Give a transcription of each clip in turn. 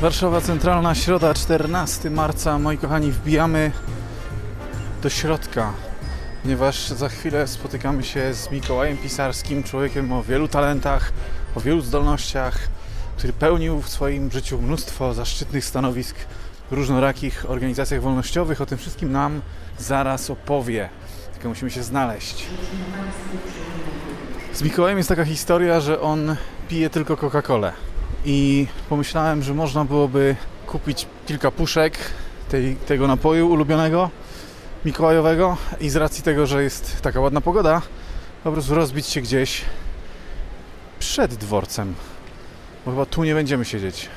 Warszawa Centralna, środa 14 marca. Moi kochani, wbijamy do środka, ponieważ za chwilę spotykamy się z Mikołajem Pisarskim, człowiekiem o wielu talentach, o wielu zdolnościach, który pełnił w swoim życiu mnóstwo zaszczytnych stanowisk w różnorakich organizacjach wolnościowych. O tym wszystkim nam zaraz opowie. Tylko musimy się znaleźć. Z Mikołajem jest taka historia, że on pije tylko Coca-Colę. I pomyślałem, że można byłoby kupić kilka puszek tej, tego napoju ulubionego, mikołajowego i z racji tego, że jest taka ładna pogoda, po prostu rozbić się gdzieś przed dworcem. Bo chyba tu nie będziemy siedzieć.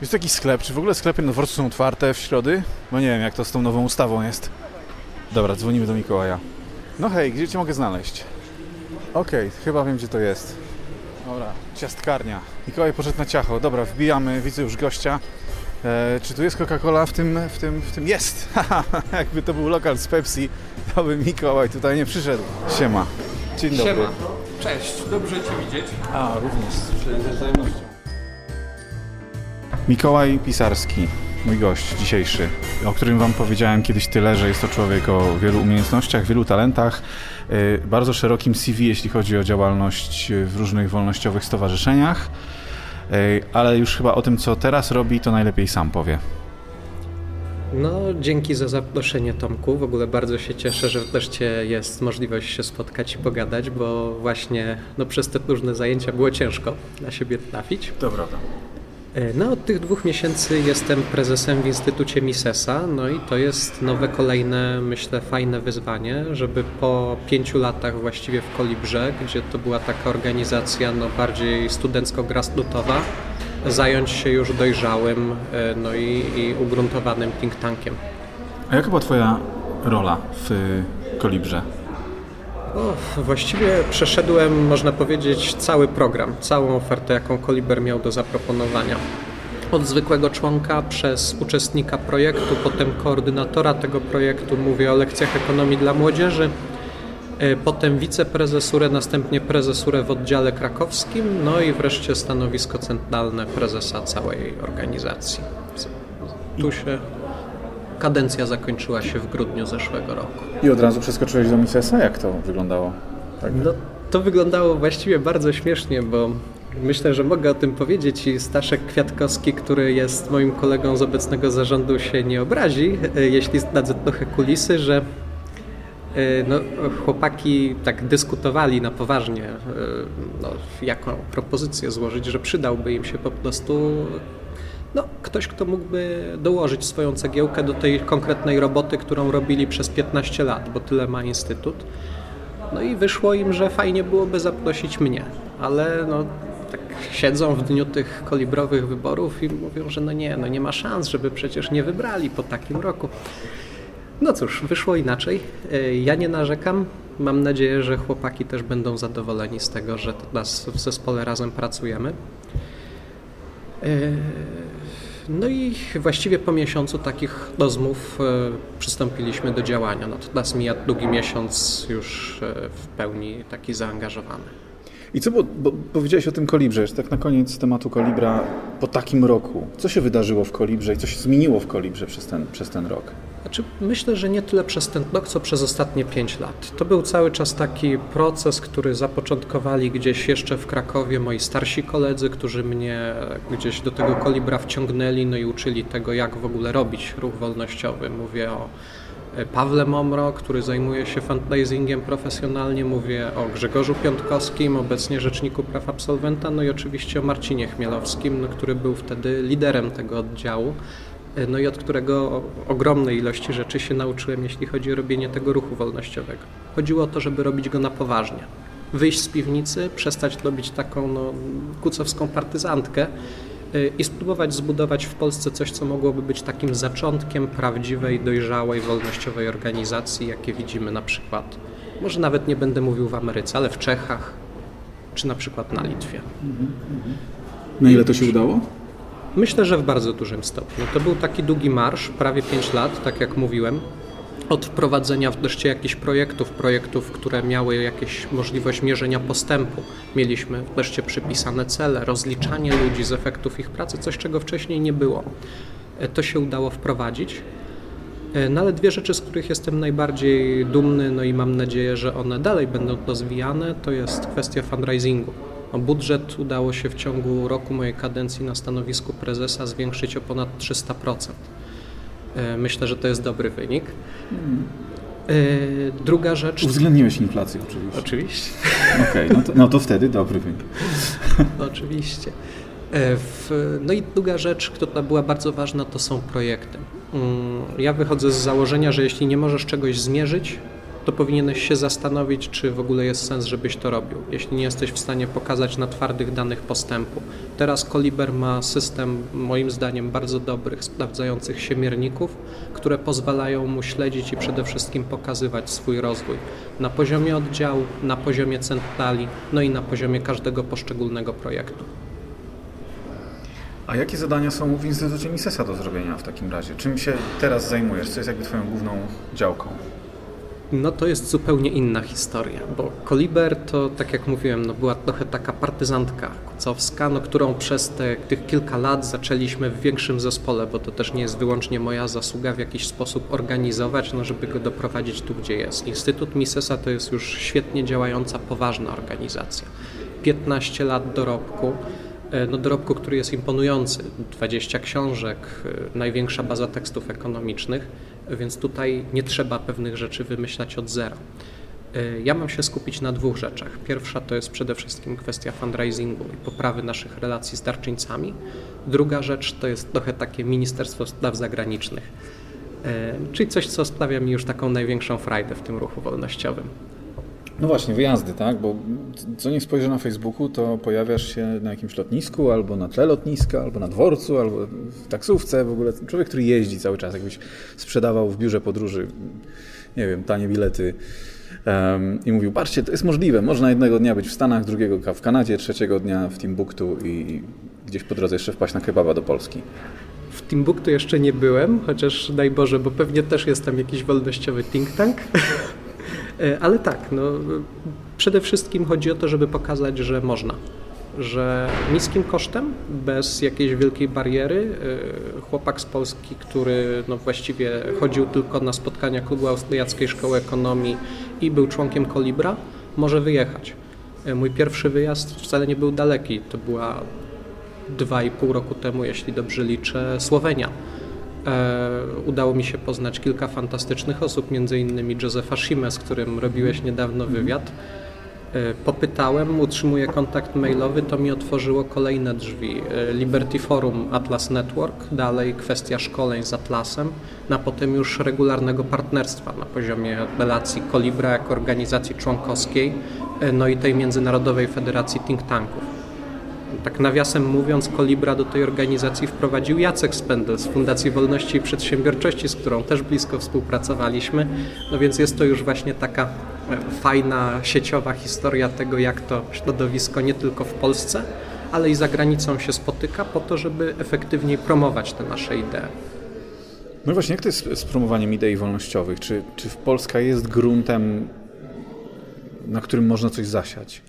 Jest taki sklep, czy w ogóle sklepy na dworcu są otwarte w środy? Bo nie wiem, jak to z tą nową ustawą jest. Dobra, dzwonimy do Mikołaja. No hej, gdzie Cię mogę znaleźć? Okej, chyba wiem, gdzie to jest. Dobra, ciastkarnia. Mikołaj poszedł na ciacho. Dobra, wbijamy, widzę już gościa. E, czy tu jest Coca-Cola w tym, w tym, w tym? Jest! Jakby to był lokal z Pepsi, to by Mikołaj tutaj nie przyszedł. Siema. Dzień dobry. Siema. Cześć, dobrze Cię widzieć. A, również z wzajemnością. Mikołaj Pisarski, mój gość dzisiejszy, o którym Wam powiedziałem kiedyś tyle, że jest to człowiek o wielu umiejętnościach, wielu talentach, yy, bardzo szerokim CV, jeśli chodzi o działalność w różnych wolnościowych stowarzyszeniach, yy, ale już chyba o tym, co teraz robi, to najlepiej sam powie. No, dzięki za zaproszenie Tomku. W ogóle bardzo się cieszę, że wreszcie jest możliwość się spotkać i pogadać, bo właśnie no, przez te różne zajęcia było ciężko na siebie trafić. To prawda. No, od tych dwóch miesięcy jestem prezesem w Instytucie Misesa, no i to jest nowe, kolejne, myślę, fajne wyzwanie, żeby po pięciu latach właściwie w Kolibrze, gdzie to była taka organizacja no, bardziej studencko-grasnutowa, zająć się już dojrzałym no i, i ugruntowanym think tankiem. A jaka była Twoja rola w Kolibrze? Właściwie przeszedłem, można powiedzieć, cały program, całą ofertę, jaką Koliber miał do zaproponowania. Od zwykłego członka przez uczestnika projektu, potem koordynatora tego projektu, mówię o lekcjach ekonomii dla młodzieży, potem wiceprezesurę, następnie prezesurę w oddziale krakowskim, no i wreszcie stanowisko centralne prezesa całej organizacji. Tu się kadencja zakończyła się w grudniu zeszłego roku. I od razu przeskoczyłeś do Misesa? Jak to wyglądało? Tak. No, to wyglądało właściwie bardzo śmiesznie, bo myślę, że mogę o tym powiedzieć i Staszek Kwiatkowski, który jest moim kolegą z obecnego zarządu się nie obrazi, jeśli zdradzę trochę kulisy, że no, chłopaki tak dyskutowali na poważnie, no, jaką propozycję złożyć, że przydałby im się po prostu no, ktoś, kto mógłby dołożyć swoją cegiełkę do tej konkretnej roboty, którą robili przez 15 lat, bo tyle ma Instytut. No i wyszło im, że fajnie byłoby zaprosić mnie, ale no, tak siedzą w dniu tych kolibrowych wyborów i mówią, że no nie, no nie ma szans, żeby przecież nie wybrali po takim roku. No cóż, wyszło inaczej. Ja nie narzekam. Mam nadzieję, że chłopaki też będą zadowoleni z tego, że teraz w zespole razem pracujemy. No i właściwie po miesiącu takich rozmów przystąpiliśmy do działania. No to teraz mija drugi miesiąc już w pełni taki zaangażowany. I co, bo, powiedziałeś o tym kolibrze, tak na koniec tematu kolibra po takim roku. Co się wydarzyło w kolibrze i co się zmieniło w kolibrze przez ten, przez ten rok? Znaczy, myślę, że nie tyle przez ten rok, co przez ostatnie pięć lat. To był cały czas taki proces, który zapoczątkowali gdzieś jeszcze w Krakowie moi starsi koledzy, którzy mnie gdzieś do tego kolibra wciągnęli, no i uczyli tego, jak w ogóle robić ruch wolnościowy. Mówię o Pawle Momro, który zajmuje się fundraisingiem profesjonalnie, mówię o Grzegorzu Piątkowskim, obecnie Rzeczniku Praw Absolwenta, no i oczywiście o Marcinie Chmielowskim, no, który był wtedy liderem tego oddziału no i od którego ogromnej ilości rzeczy się nauczyłem, jeśli chodzi o robienie tego ruchu wolnościowego. Chodziło o to, żeby robić go na poważnie. Wyjść z piwnicy, przestać robić taką no, kucowską partyzantkę i spróbować zbudować w Polsce coś, co mogłoby być takim zaczątkiem prawdziwej, dojrzałej, wolnościowej organizacji, jakie widzimy na przykład, może nawet nie będę mówił w Ameryce, ale w Czechach, czy na przykład na Litwie. Na ile to się udało? Myślę, że w bardzo dużym stopniu. To był taki długi marsz, prawie 5 lat, tak jak mówiłem. od wprowadzenia wreszcie jakichś projektów, projektów, które miały jakieś możliwość mierzenia postępu. Mieliśmy wreszcie przypisane cele, rozliczanie ludzi z efektów ich pracy, coś czego wcześniej nie było. E, to się udało wprowadzić. E, no ale dwie rzeczy, z których jestem najbardziej dumny, no i mam nadzieję, że one dalej będą rozwijane, to jest kwestia fundraisingu. Budżet udało się w ciągu roku mojej kadencji na stanowisku prezesa zwiększyć o ponad 300%. E, myślę, że to jest dobry wynik. E, druga rzecz. Uwzględniłeś inflację, oczywiście. Oczywiście. Okej, okay, no, to, no to wtedy dobry wynik. oczywiście. E, no i druga rzecz, która była bardzo ważna, to są projekty. Mm, ja wychodzę z założenia, że jeśli nie możesz czegoś zmierzyć, to powinieneś się zastanowić, czy w ogóle jest sens, żebyś to robił, jeśli nie jesteś w stanie pokazać na twardych danych postępu. Teraz Koliber ma system, moim zdaniem, bardzo dobrych, sprawdzających się mierników, które pozwalają mu śledzić i przede wszystkim pokazywać swój rozwój na poziomie oddziału, na poziomie centrali, no i na poziomie każdego poszczególnego projektu. A jakie zadania są w Instytucie Misesa do zrobienia w takim razie? Czym się teraz zajmujesz? Co jest jakby Twoją główną działką? No to jest zupełnie inna historia, bo Koliber to, tak jak mówiłem, no była trochę taka partyzantka kucowska, no którą przez te, tych kilka lat zaczęliśmy w większym zespole, bo to też nie jest wyłącznie moja zasługa w jakiś sposób organizować, no żeby go doprowadzić tu, gdzie jest. Instytut Misesa to jest już świetnie działająca, poważna organizacja. 15 lat dorobku, no dorobku, który jest imponujący. 20 książek, e, największa baza tekstów ekonomicznych więc tutaj nie trzeba pewnych rzeczy wymyślać od zera. E, ja mam się skupić na dwóch rzeczach. Pierwsza to jest przede wszystkim kwestia fundraisingu i poprawy naszych relacji z darczyńcami. Druga rzecz to jest trochę takie Ministerstwo Spraw Zagranicznych, e, czyli coś, co sprawia mi już taką największą frajdę w tym ruchu wolnościowym. No właśnie, wyjazdy, tak? Bo co nie spojrzę na Facebooku, to pojawiasz się na jakimś lotnisku, albo na tle lotniska, albo na dworcu, albo w taksówce, w ogóle człowiek, który jeździ cały czas, jakbyś sprzedawał w biurze podróży, nie wiem, tanie bilety um, i mówił, patrzcie, to jest możliwe, można jednego dnia być w Stanach, drugiego w Kanadzie, trzeciego dnia w Timbuktu i gdzieś po drodze jeszcze wpaść na kebaba do Polski. W Timbuktu jeszcze nie byłem, chociaż daj Boże, bo pewnie też jest tam jakiś wolnościowy think tank. E, ale tak, no, przede wszystkim chodzi o to, żeby pokazać, że można. Że niskim kosztem, bez jakiejś wielkiej bariery, e, chłopak z Polski, który no właściwie chodził tylko na spotkania klubu Austriackiej Szkoły Ekonomii i był członkiem Kolibra, może wyjechać. E, mój pierwszy wyjazd wcale nie był daleki, to była dwa i pół roku temu, jeśli dobrze liczę, Słowenia udało mi się poznać kilka fantastycznych osób, między innymi Josefa Shime, z którym robiłeś niedawno wywiad. E, popytałem, utrzymuję kontakt mailowy, to mi otworzyło kolejne drzwi. E, Liberty Forum Atlas Network, dalej kwestia szkoleń z Atlasem, na potem już regularnego partnerstwa na poziomie relacji Colibra jako organizacji członkowskiej, no i tej Międzynarodowej Federacji Think Tanków. Tak nawiasem mówiąc, Kolibra do tej organizacji wprowadził Jacek Spendel z Fundacji Wolności i Przedsiębiorczości, z którą też blisko współpracowaliśmy. No więc jest to już właśnie taka e, fajna, sieciowa historia tego, jak to środowisko nie tylko w Polsce, ale i za granicą się spotyka po to, żeby efektywniej promować te nasze idee. No właśnie, jak to jest z promowaniem idei wolnościowych? Czy, czy Polska jest gruntem, na którym można coś zasiać?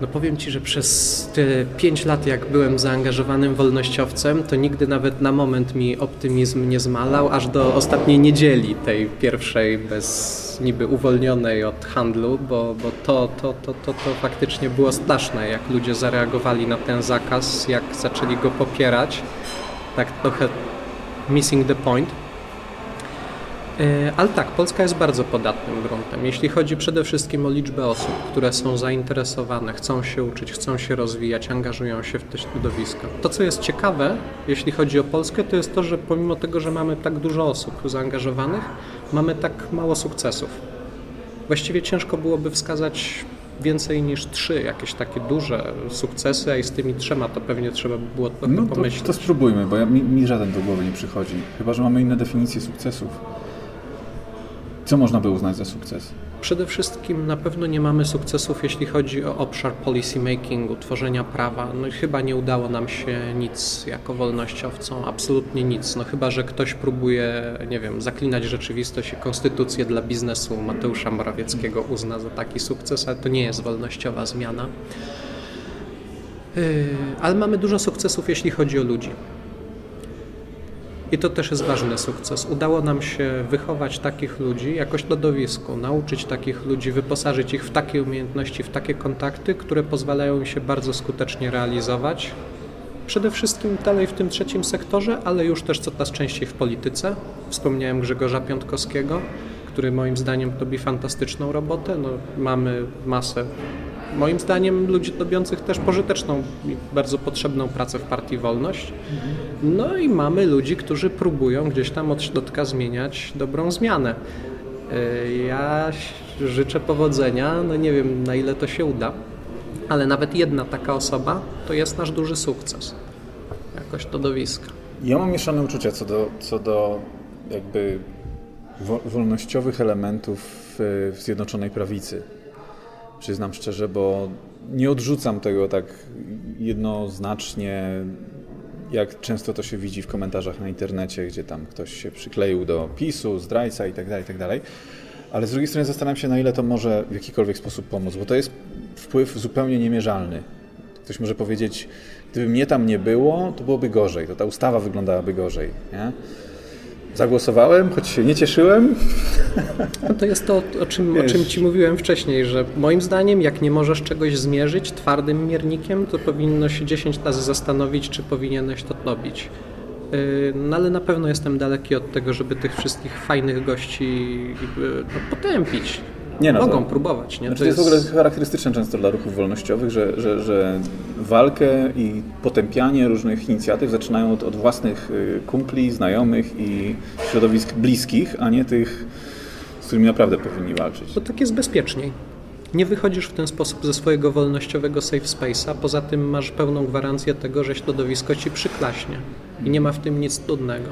No powiem Ci, że przez te pięć lat, jak byłem zaangażowanym wolnościowcem, to nigdy nawet na moment mi optymizm nie zmalał, aż do ostatniej niedzieli, tej pierwszej bez niby uwolnionej od handlu, bo, bo to, to, to, to, to faktycznie było straszne, jak ludzie zareagowali na ten zakaz, jak zaczęli go popierać. Tak trochę missing the point. E, ale tak, Polska jest bardzo podatnym gruntem, jeśli chodzi przede wszystkim o liczbę osób, które są zainteresowane, chcą się uczyć, chcą się rozwijać, angażują się w to środowisko. To, co jest ciekawe, jeśli chodzi o Polskę, to jest to, że pomimo tego, że mamy tak dużo osób zaangażowanych, mamy tak mało sukcesów. Właściwie ciężko byłoby wskazać więcej niż trzy jakieś takie duże sukcesy, a i z tymi trzema to pewnie trzeba by było trochę no to, pomyśleć. To spróbujmy, bo ja, mi, mi żaden do głowy nie przychodzi. Chyba, że mamy inne definicje sukcesów. Co można by uznać za sukces? Przede wszystkim na pewno nie mamy sukcesów, jeśli chodzi o obszar policy makingu, tworzenia prawa. No chyba nie udało nam się nic jako wolnościowcom, absolutnie nic. No chyba, że ktoś próbuje, nie wiem, zaklinać rzeczywistość i konstytucję dla biznesu Mateusza Morawieckiego uzna za taki sukces, ale to nie jest wolnościowa zmiana. Yy, ale mamy dużo sukcesów, jeśli chodzi o ludzi. I to też jest ważny sukces. Udało nam się wychować takich ludzi jako środowisku, nauczyć takich ludzi, wyposażyć ich w takie umiejętności, w takie kontakty, które pozwalają im się bardzo skutecznie realizować. Przede wszystkim dalej w tym trzecim sektorze, ale już też coraz częściej w polityce. Wspomniałem Grzegorza Piątkowskiego, który moim zdaniem robi fantastyczną robotę. No, mamy masę moim zdaniem ludzi robiących też pożyteczną i bardzo potrzebną pracę w Partii Wolność. No i mamy ludzi, którzy próbują gdzieś tam od środka zmieniać dobrą zmianę. E, ja życzę powodzenia, no nie wiem na ile to się uda, ale nawet jedna taka osoba to jest nasz duży sukces. Jakoś to dowiska. Ja mam mieszane uczucia co do, co do jakby wolnościowych elementów w Zjednoczonej Prawicy przyznam szczerze, bo nie odrzucam tego tak jednoznacznie, jak często to się widzi w komentarzach na internecie, gdzie tam ktoś się przykleił do PiSu, zdrajca itd., tak itd. Tak Ale z drugiej strony zastanawiam się, na ile to może w jakikolwiek sposób pomóc, bo to jest wpływ zupełnie niemierzalny. Ktoś może powiedzieć, gdyby mnie tam nie było, to byłoby gorzej, to ta ustawa wyglądałaby gorzej. Nie? Zagłosowałem, choć się nie cieszyłem. No to jest to, o czym, o czym Ci mówiłem wcześniej, że moim zdaniem, jak nie możesz czegoś zmierzyć twardym miernikiem, to powinno się 10 razy zastanowić, czy powinieneś to robić. Y, no ale na pewno jestem daleki od tego, żeby tych wszystkich fajnych gości y, no, potępić. Nie no, Mogą próbować. Nie? Znaczy to, jest... to jest w ogóle charakterystyczne często dla ruchów wolnościowych, że, że, że walkę i potępianie różnych inicjatyw zaczynają od, od własnych y, kumpli, znajomych i środowisk bliskich, a nie tych, z którymi naprawdę powinni walczyć. To tak jest bezpieczniej. Nie wychodzisz w ten sposób ze swojego wolnościowego safe space'a, poza tym masz pełną gwarancję tego, że środowisko ci przyklaśnie i nie ma w tym nic trudnego.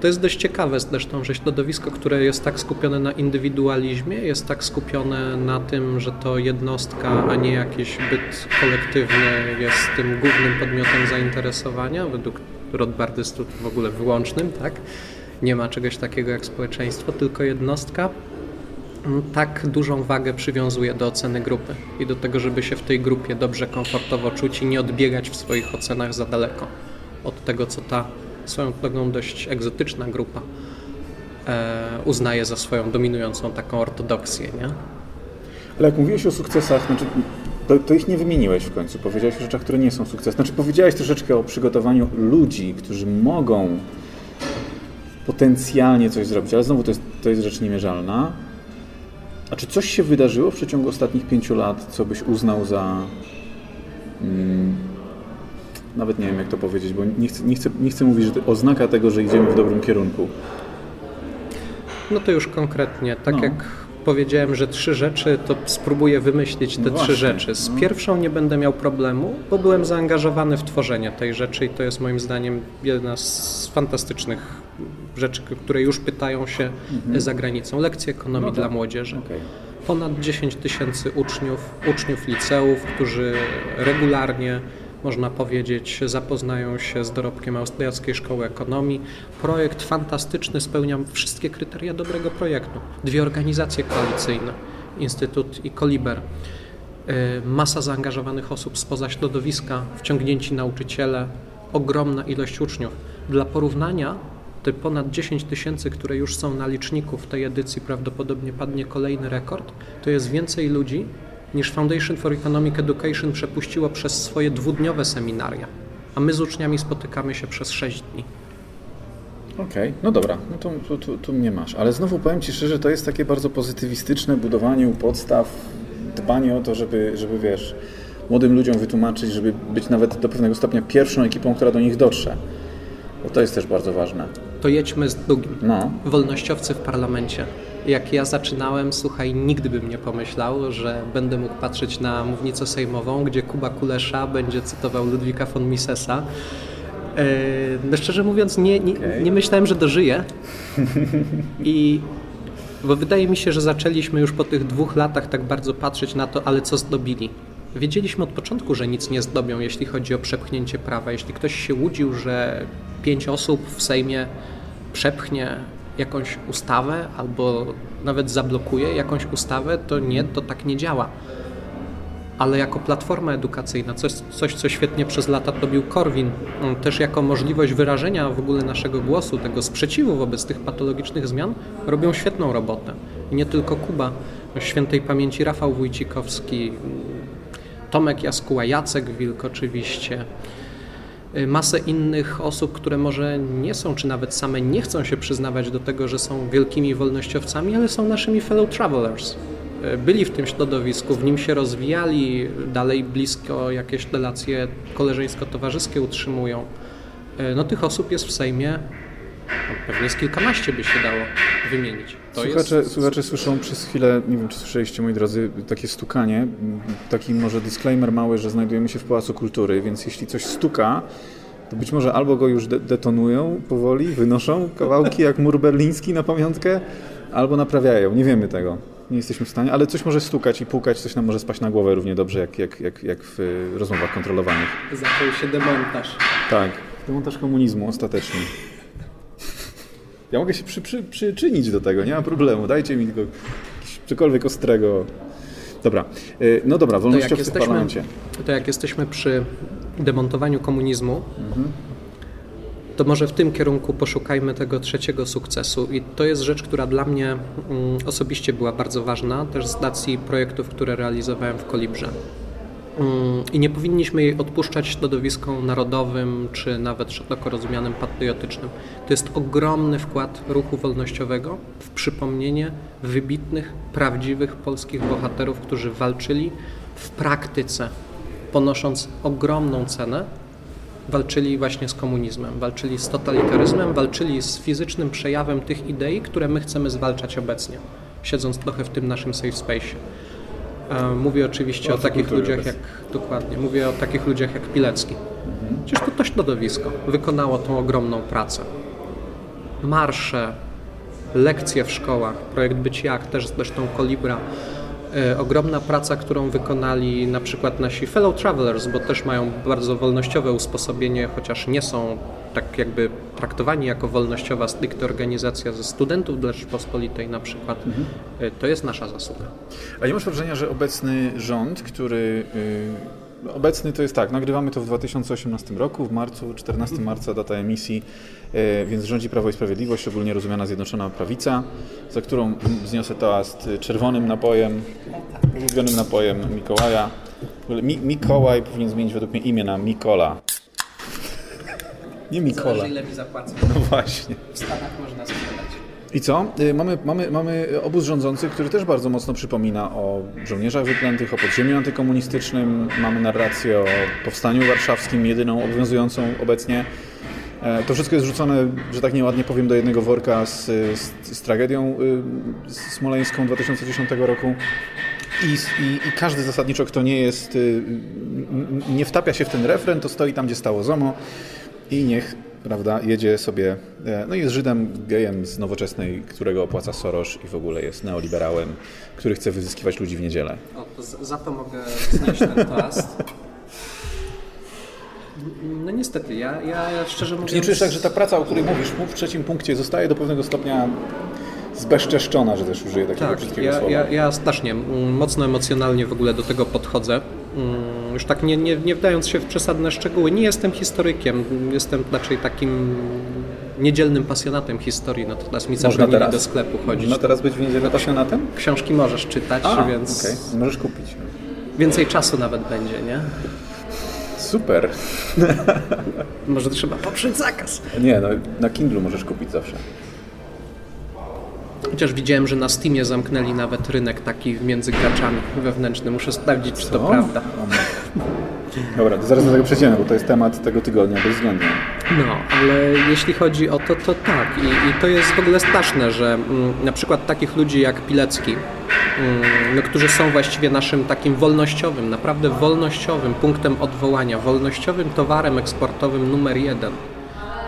To jest dość ciekawe zresztą, że środowisko, które jest tak skupione na indywidualizmie, jest tak skupione na tym, że to jednostka, a nie jakiś byt kolektywny jest tym głównym podmiotem zainteresowania, według Rothbardystów w ogóle wyłącznym, tak? Nie ma czegoś takiego jak społeczeństwo, tylko jednostka tak dużą wagę przywiązuje do oceny grupy i do tego, żeby się w tej grupie dobrze, komfortowo czuć i nie odbiegać w swoich ocenach za daleko od tego, co ta swoją drogą dość egzotyczna grupa e, uznaje za swoją dominującą taką ortodoksję, nie? Ale jak mówiłeś o sukcesach, znaczy, to, to, ich nie wymieniłeś w końcu. Powiedziałeś o rzeczach, które nie są sukcesem. Znaczy powiedziałeś troszeczkę o przygotowaniu ludzi, którzy mogą potencjalnie coś zrobić, ale znowu to jest, to jest rzecz niemierzalna. A czy coś się wydarzyło w przeciągu ostatnich pięciu lat, co byś uznał za mm, nawet nie wiem jak to powiedzieć, bo nie chcę, nie chcę, nie chcę mówić, że to oznaka tego, że idziemy w dobrym kierunku. No to już konkretnie, tak no. jak powiedziałem, że trzy rzeczy, to spróbuję wymyślić te no trzy rzeczy. Z no. pierwszą nie będę miał problemu, bo byłem zaangażowany w tworzenie tej rzeczy i to jest moim zdaniem jedna z fantastycznych rzeczy, które już pytają się mhm. za granicą. Lekcje ekonomii no tak. dla młodzieży. Okay. Ponad 10 tysięcy uczniów, uczniów liceów, którzy regularnie można powiedzieć, zapoznają się z dorobkiem Austriackiej Szkoły Ekonomii. Projekt fantastyczny, spełnia wszystkie kryteria dobrego projektu. Dwie organizacje koalicyjne, Instytut i Koliber. Y, masa zaangażowanych osób spoza środowiska, wciągnięci nauczyciele, ogromna ilość uczniów. Dla porównania te ponad 10 tysięcy, które już są na liczniku w tej edycji, prawdopodobnie padnie kolejny rekord, to jest więcej ludzi niż Foundation for Economic Education przepuściło przez swoje dwudniowe seminaria, a my z uczniami spotykamy się przez sześć dni. Okej, okay, no dobra, no to, tu, tu, tu mnie masz. Ale znowu powiem Ci szczerze, to jest takie bardzo pozytywistyczne budowanie u podstaw, dbanie o to, żeby, żeby wiesz, młodym ludziom wytłumaczyć, żeby być nawet do pewnego stopnia pierwszą ekipą, która do nich dotrze. Bo to jest też bardzo ważne. To jedźmy z drugim. No. Wolnościowcy w parlamencie jak ja zaczynałem, słuchaj, nigdy bym nie pomyślał, że będę mógł patrzeć na mównicę sejmową, gdzie Kuba Kulesza będzie cytował Ludwika von Misesa no szczerze mówiąc, nie, nie, nie myślałem, że dożyję. I bo wydaje mi się, że zaczęliśmy już po tych dwóch latach tak bardzo patrzeć na to, ale co zdobili. Wiedzieliśmy od początku, że nic nie zdobią, jeśli chodzi o przepchnięcie prawa. Jeśli ktoś się łudził, że pięć osób w Sejmie przepchnie jakąś ustawę albo nawet zablokuje jakąś ustawę, to nie, to tak nie działa. Ale jako platforma edukacyjna, coś, coś co świetnie przez lata robił Korwin, mm, też jako możliwość wyrażenia w ogóle naszego głosu, tego sprzeciwu wobec tych patologicznych zmian, robią świetną robotę. I nie tylko Kuba, świętej pamięci Rafał Wójcikowski, Tomek Jaskuła, Jacek Wilk oczywiście, masę innych osób, które może nie są, czy nawet same nie chcą się przyznawać do tego, że są wielkimi wolnościowcami, ale są naszymi fellow travelers. Y, byli w tym środowisku, w nim się rozwijali, dalej blisko jakieś relacje koleżeńsko-towarzyskie utrzymują. Y, no tych osób jest w Sejmie pewnie z kilkanaście by się dało wymienić. To słuchacze, jest... słuchacze słyszą przez chwilę, nie wiem czy słyszeliście moi drodzy, takie stukanie, taki może disclaimer mały, że znajdujemy się w Pałacu Kultury, więc jeśli coś stuka, to być może albo go już de detonują powoli, wynoszą kawałki jak mur berliński na pamiątkę, albo naprawiają, nie wiemy tego. Nie jesteśmy w stanie, ale coś może stukać i pukać, coś nam może spaść na głowę równie dobrze jak, jak, jak, jak w rozmowach kontrolowanych. Zaczął się demontaż. Tak, demontaż komunizmu ostatecznie. Ja mogę się przy, przy, przyczynić do tego, nie ma problemu. Dajcie mi tylko cokolwiek ostrego. Dobra, y, no dobra, wolnościowcy w parlamencie. To jak jesteśmy przy demontowaniu komunizmu, mhm. to może w tym kierunku poszukajmy tego trzeciego sukcesu. I to jest rzecz, która dla mnie mm, osobiście była bardzo ważna, też z racji projektów, które realizowałem w Kolibrze. Mm, I nie powinniśmy jej odpuszczać środowiskom narodowym, czy nawet szeroko rozumianym patriotycznym. To jest ogromny wkład ruchu wolnościowego w przypomnienie wybitnych, prawdziwych polskich bohaterów, którzy walczyli w praktyce, ponosząc ogromną cenę, walczyli właśnie z komunizmem, walczyli z totalitaryzmem, walczyli z fizycznym przejawem tych idei, które my chcemy zwalczać obecnie, siedząc trochę w tym naszym safe space. Mówię oczywiście o takich ludziach jak dokładnie, mówię o takich ludziach jak Pilecki. Mhm. Przecież to, to środowisko wykonało tą ogromną pracę. Marsze, lekcje w szkołach, projekt Być Jak, też zresztą Kolibra, E, ogromna praca, którą wykonali na przykład nasi fellow travelers, bo też mają bardzo wolnościowe usposobienie, chociaż nie są tak jakby traktowani jako wolnościowa stricte organizacja ze studentów dla Rzeczpospolitej na przykład, mhm. E, to jest nasza zasługa. A nie masz wrażenia, że obecny rząd, który y, Obecny to jest tak, nagrywamy to w 2018 roku, w marcu, 14 mhm. marca data emisji, e, więc rządzi Prawo i Sprawiedliwość, ogólnie rozumiana Zjednoczona Prawica, za którą zniosę toast czerwonym napojem, ulubionym napojem Mikołaja. Mi, Mikołaj powinien zmienić według mnie imię na Mikola. Nie Mikola. Zależy ile mi zapłacą. No właśnie. W Stanach można sprzedać. I co? Y, mamy, mamy, mamy obóz rządzący, który też bardzo mocno przypomina o żołnierzach wyklętych, o podziemiu antykomunistycznym. Mamy narrację o powstaniu warszawskim, jedyną obowiązującą obecnie. E, to wszystko jest rzucone, że tak nieładnie powiem, do jednego worka z, z, z tragedią y, smoleńską 2010 roku. I, i, I, każdy zasadniczo, kto nie jest, y, nie wtapia się w ten refren, to stoi tam, gdzie stało ZOMO i niech prawda, jedzie sobie, e, no jest Żydem, gejem z nowoczesnej, którego opłaca Soros i w ogóle jest neoliberałem, który chce wyzyskiwać ludzi w niedzielę. O, za to mogę znieść ten toast. No niestety, ja, ja szczerze mówiąc... Czy nie czujesz tak, że ta praca, o której mówisz w trzecim punkcie zostaje do pewnego stopnia zbezczeszczona, że też użyję takiego tak, brzydkiego ja, słowa? Ja, ja strasznie, mm, mocno emocjonalnie w ogóle do tego podchodzę. Mm, już tak nie, nie, nie wdając się w przesadne szczegóły, nie jestem historykiem, jestem raczej takim niedzielnym pasjonatem historii, no to teraz mi zabronili do sklepu chodzić. No teraz być w niedzielę pasjonatem? Książki możesz czytać, A, więc... Okay. Możesz kupić. Więcej czasu nawet będzie, nie? Super. Może trzeba poprzeć zakaz. Nie, no na Kindle możesz kupić zawsze. Chociaż widziałem, że na Steamie zamknęli nawet rynek taki między graczami wewnętrznym. Muszę sprawdzić, czy to prawda. Dobra, to zaraz do tego przejdziemy, bo to jest temat tego tygodnia bezwzględnie. No, ale jeśli chodzi o to, to tak. I, i to jest w ogóle straszne, że mm, na przykład takich ludzi jak Pilecki, mm, no, którzy są właściwie naszym takim wolnościowym, naprawdę wolnościowym punktem odwołania, wolnościowym towarem eksportowym numer jeden,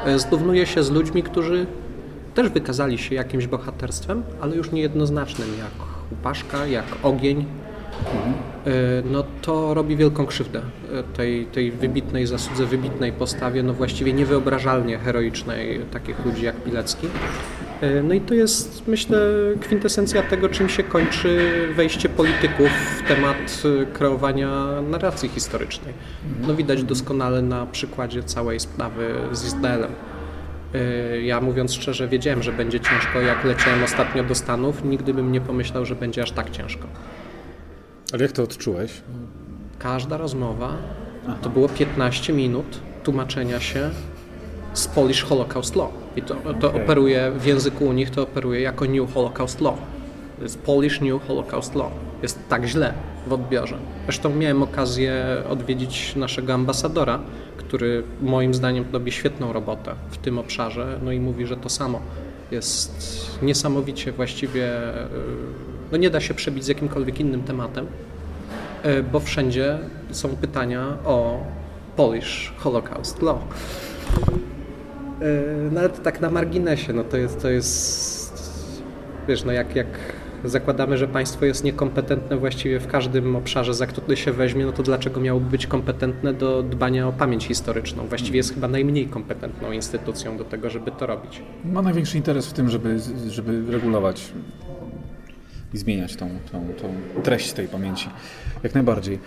e, zrównuje się z ludźmi, którzy też wykazali się jakimś bohaterstwem, ale już niejednoznacznym, jak Łupaszka, jak Ogień, E, no to robi wielką krzywdę e, tej, tej wybitnej zasłudze, wybitnej postawie, no właściwie niewyobrażalnie heroicznej takich ludzi jak Pilecki. E, no i to jest, myślę, kwintesencja tego, czym się kończy wejście polityków w temat kreowania narracji historycznej. No widać doskonale na przykładzie całej sprawy z Izraelem. Ja mówiąc szczerze, wiedziałem, że będzie ciężko. Jak leciałem ostatnio do Stanów, nigdy bym nie pomyślał, że będzie aż tak ciężko. Ale jak to odczułeś? Każda rozmowa Aha. to było 15 minut tłumaczenia się z Polish Holocaust Law. I to, to okay. operuje w języku u nich to operuje jako New Holocaust Law. To jest Polish New Holocaust Law. Jest tak źle w odbiorze. Zresztą miałem okazję odwiedzić naszego ambasadora, który moim zdaniem robi świetną robotę w tym obszarze, no i mówi, że to samo jest niesamowicie właściwie no nie da się przebić z jakimkolwiek innym tematem, e, bo wszędzie są pytania o Polish Holocaust Law. E, nawet tak na marginesie, no to jest, to jest wiesz, no jak, jak zakładamy, że państwo jest niekompetentne właściwie w każdym obszarze, za który się weźmie, no to dlaczego miałoby być kompetentne do dbania o pamięć historyczną? Właściwie jest chyba najmniej kompetentną instytucją do tego, żeby to robić. Ma największy interes w tym, żeby, żeby regulować i zmieniać tą, tą, tą treść tej pamięci. Jak najbardziej.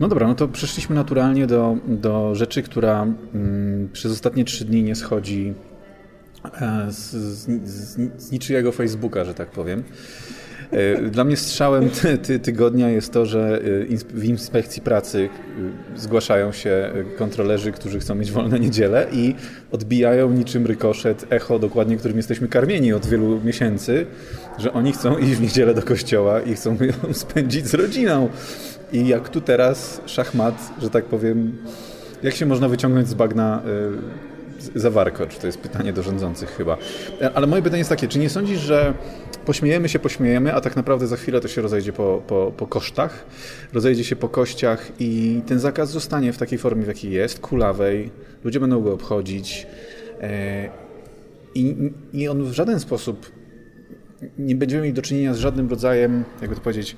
No dobra, no to przeszliśmy naturalnie do, do rzeczy, która mm, przez ostatnie trzy dni nie schodzi e, z, z, z, niczyjego Facebooka, że tak powiem. E, dla mnie strzałem ty, ty, tygodnia jest to, że e, w inspekcji pracy e, zgłaszają się kontrolerzy, którzy chcą mieć wolne niedzielę i odbijają niczym rykoszet, echo dokładnie, którym jesteśmy karmieni od wielu miesięcy, że oni chcą iść w niedzielę do kościoła i chcą ją spędzić z rodziną. I jak tu teraz szachmat, że tak powiem, jak się można wyciągnąć z bagna za warkocz? To jest pytanie do rządzących chyba. Ale moje pytanie jest takie, czy nie sądzisz, że pośmiejemy się, pośmiejemy, a tak naprawdę za chwilę to się rozejdzie po, po, po kosztach, rozejdzie się po kościach i ten zakaz zostanie w takiej formie, w jakiej jest, kulawej, ludzie będą go obchodzić e, i, i on w żaden sposób nie będziemy mieli do czynienia z żadnym rodzajem, jakby to powiedzieć,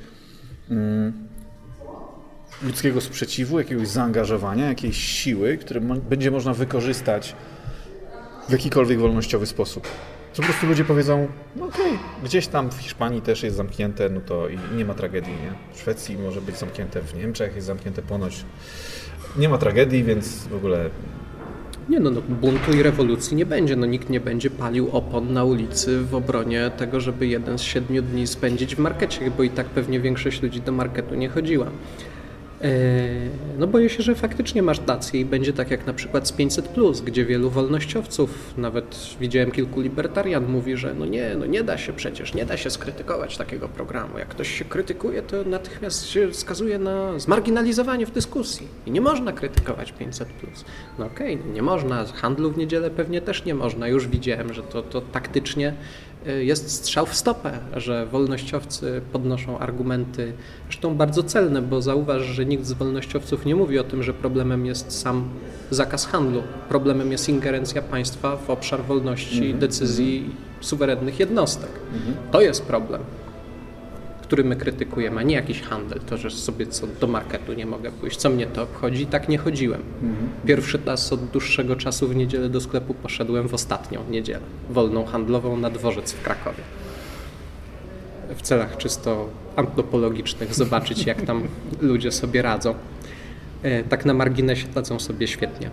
mm, ludzkiego sprzeciwu, jakiegoś zaangażowania, jakiejś siły, które będzie można wykorzystać w jakikolwiek wolnościowy sposób. Po prostu ludzie powiedzą, no okej, okay, gdzieś tam w Hiszpanii też jest zamknięte, no to i nie ma tragedii, nie? W Szwecji może być zamknięte, w Niemczech jest zamknięte ponoć. Nie ma tragedii, więc w ogóle nie no, no, buntu i rewolucji nie będzie. No, nikt nie będzie palił opon na ulicy w obronie tego, żeby jeden z siedmiu dni spędzić w markecie, bo i tak pewnie większość ludzi do marketu nie chodziła. E, no boję się, że faktycznie masz rację i będzie tak jak na przykład z 500+, gdzie wielu wolnościowców, nawet widziałem kilku libertarian, mówi, że no nie, no nie da się przecież, nie da się skrytykować takiego programu. Jak ktoś się krytykuje, to natychmiast się skazuje na zmarginalizowanie w dyskusji i nie można krytykować 500+. No okej, okay, nie można, handlu w niedzielę pewnie też nie można. Już widziałem, że to, to taktycznie jest strzał w stopę, że wolnościowcy podnoszą argumenty, zresztą bardzo celne, bo zauważ, że nikt z wolnościowców nie mówi o tym, że problemem jest sam zakaz handlu. Problemem jest ingerencja państwa w obszar wolności mm -hmm. decyzji suwerennych jednostek. Mm -hmm. To jest problem który my krytykujemy, a nie jakiś handel. To, że sobie co do marketu nie mogę pójść. Co mnie to obchodzi? Tak nie chodziłem. Mhm. Pierwszy raz od dłuższego czasu w niedzielę do sklepu poszedłem w ostatnią niedzielę, wolną handlową na dworzec w Krakowie. W celach czysto antropologicznych zobaczyć, jak tam ludzie sobie radzą. E, tak na marginesie radzą sobie świetnie.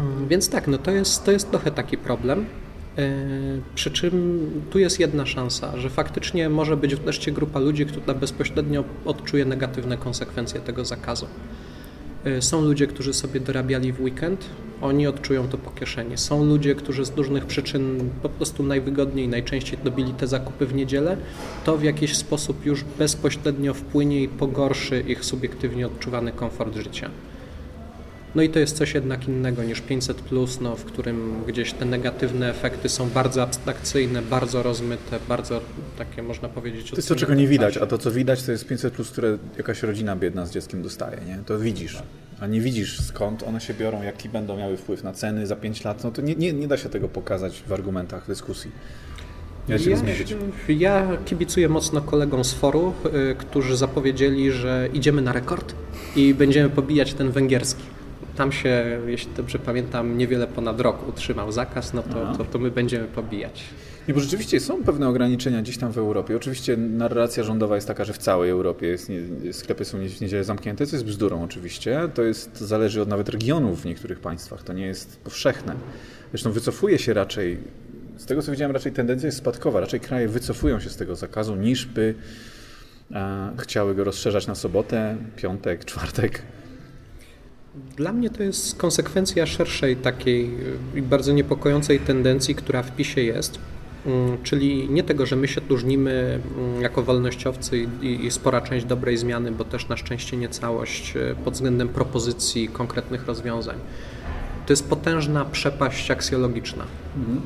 Mm, więc tak, no to jest, to jest trochę taki problem. E, przy czym tu jest jedna szansa, że faktycznie może być wreszcie grupa ludzi, która bezpośrednio odczuje negatywne konsekwencje tego zakazu. E, są ludzie, którzy sobie dorabiali w weekend, oni odczują to po kieszeni. Są ludzie, którzy z różnych przyczyn po prostu najwygodniej, najczęściej dobili te zakupy w niedzielę. To w jakiś sposób już bezpośrednio wpłynie i pogorszy ich subiektywnie odczuwany komfort życia. No i to jest coś jednak innego niż 500, no, w którym gdzieś te negatywne efekty są bardzo abstrakcyjne, bardzo rozmyte, bardzo takie można powiedzieć. To jest to, czego nie widać, a to, co widać, to jest 500, które jakaś rodzina biedna z dzieckiem dostaje. Nie? To widzisz. A nie widzisz skąd one się biorą, jaki będą miały wpływ na ceny za 5 lat. No to nie, nie, nie da się tego pokazać w argumentach, w dyskusji. Ja, ja, kibicuję mocno kolegom z foru, y, którzy zapowiedzieli, że idziemy na rekord i będziemy pobijać ten węgierski. Tam się, jeśli dobrze pamiętam, niewiele ponad rok utrzymał zakaz, no to, to, to my będziemy pobijać. Nie, bo rzeczywiście są pewne ograniczenia gdzieś tam w Europie. Oczywiście narracja rządowa jest taka, że w całej Europie jest nie, sklepy są w niedzielę zamknięte, co jest bzdurą oczywiście. To jest, zależy od nawet regionów w niektórych państwach. To nie jest powszechne. Zresztą wycofuje się raczej z tego co widziałem, raczej tendencja jest spadkowa. Raczej kraje wycofują się z tego zakazu, niż by e, chciały go rozszerzać na sobotę, piątek, czwartek. Dla mnie to jest konsekwencja szerszej takiej i bardzo niepokojącej tendencji, która w PiSie jest. Mm, czyli nie tego, że my się różnimy mm, jako wolnościowcy i, i spora część dobrej zmiany, bo też na szczęście nie całość e, pod względem propozycji konkretnych rozwiązań. To jest potężna przepaść aksjologiczna. Mhm.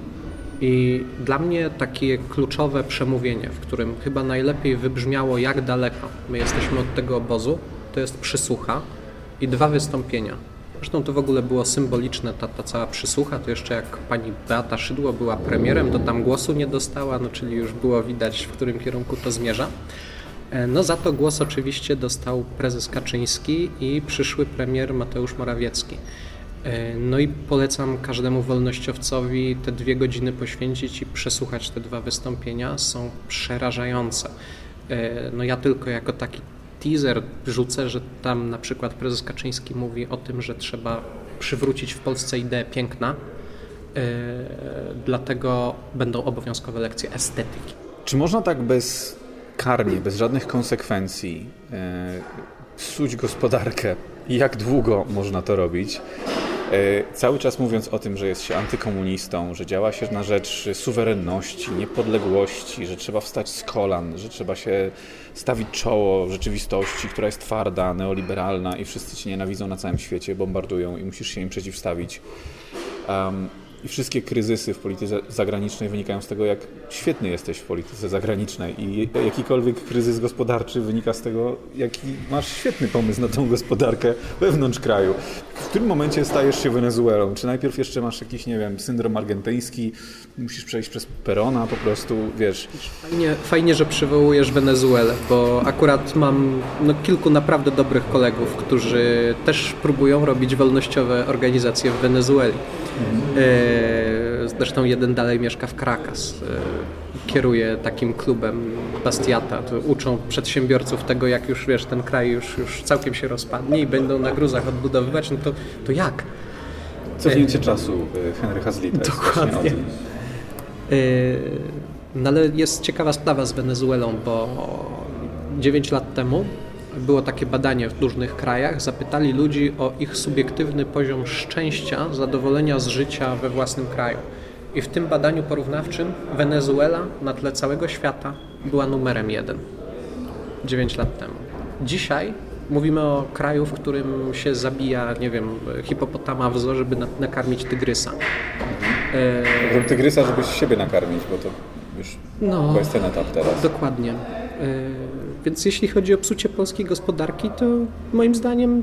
I dla mnie takie kluczowe przemówienie, w którym chyba najlepiej wybrzmiało, jak daleko my jesteśmy od tego obozu, to jest przysłucha i dwa wystąpienia. Zresztą to w ogóle było symboliczne, ta, ta cała przysłucha, to jeszcze jak pani Beata Szydło była premierem, to tam głosu nie dostała, no czyli już było widać, w którym kierunku to zmierza. E, no za to głos oczywiście dostał prezes Kaczyński i przyszły premier Mateusz Morawiecki. E, no i polecam każdemu wolnościowcowi te dwie godziny poświęcić i przesłuchać te dwa wystąpienia. Są przerażające. E, no ja tylko jako taki teaser rzucę, że tam na przykład prezes Kaczyński mówi o tym, że trzeba przywrócić w Polsce ideę piękna, e, dlatego będą obowiązkowe lekcje estetyki. Czy można tak bezkarnie, bez żadnych konsekwencji psuć gospodarkę? Jak długo można to robić? E, cały czas mówiąc o tym, że jest się antykomunistą, że działa się na rzecz suwerenności, niepodległości, że trzeba wstać z kolan, że trzeba się stawić czoło rzeczywistości, która jest twarda, neoliberalna i wszyscy cię nienawidzą na całym świecie, bombardują i musisz się im przeciwstawić. Um, i wszystkie kryzysy w polityce zagranicznej wynikają z tego, jak świetny jesteś w polityce zagranicznej i jakikolwiek kryzys gospodarczy wynika z tego, jaki masz świetny pomysł na tą gospodarkę wewnątrz kraju. W którym momencie stajesz się Wenezuelą? Czy najpierw jeszcze masz jakiś, nie wiem, syndrom argentyński, musisz przejść przez Perona po prostu, wiesz? Fajnie, fajnie że przywołujesz Wenezuelę, bo akurat mam no, kilku naprawdę dobrych kolegów, którzy też próbują robić wolnościowe organizacje w Wenezueli. E, zresztą jeden dalej mieszka w Caracas. E, kieruje takim klubem Bastiata. Uczą przedsiębiorców tego, jak już wiesz, ten kraj już, już całkiem się rozpadnie i będą na gruzach odbudowywać, no to, to jak? Cofnięcie czasu e, Henry Hazlita. Dokładnie. No ale jest ciekawa sprawa z Wenezuelą, bo 9 lat temu było takie badanie w różnych krajach, zapytali ludzi o ich subiektywny poziom szczęścia, zadowolenia z życia we własnym kraju. I w tym badaniu porównawczym Wenezuela na tle całego świata była numerem jeden 9 lat temu. Dzisiaj mówimy o kraju, w którym się zabija, nie wiem, hipopotama w zoo, żeby nakarmić tygrysa. Mhm. E... Tygrysa, żeby siebie nakarmić, bo to już no, jest ten etap teraz. Dokładnie. Więc jeśli chodzi o psucie polskiej gospodarki, to moim zdaniem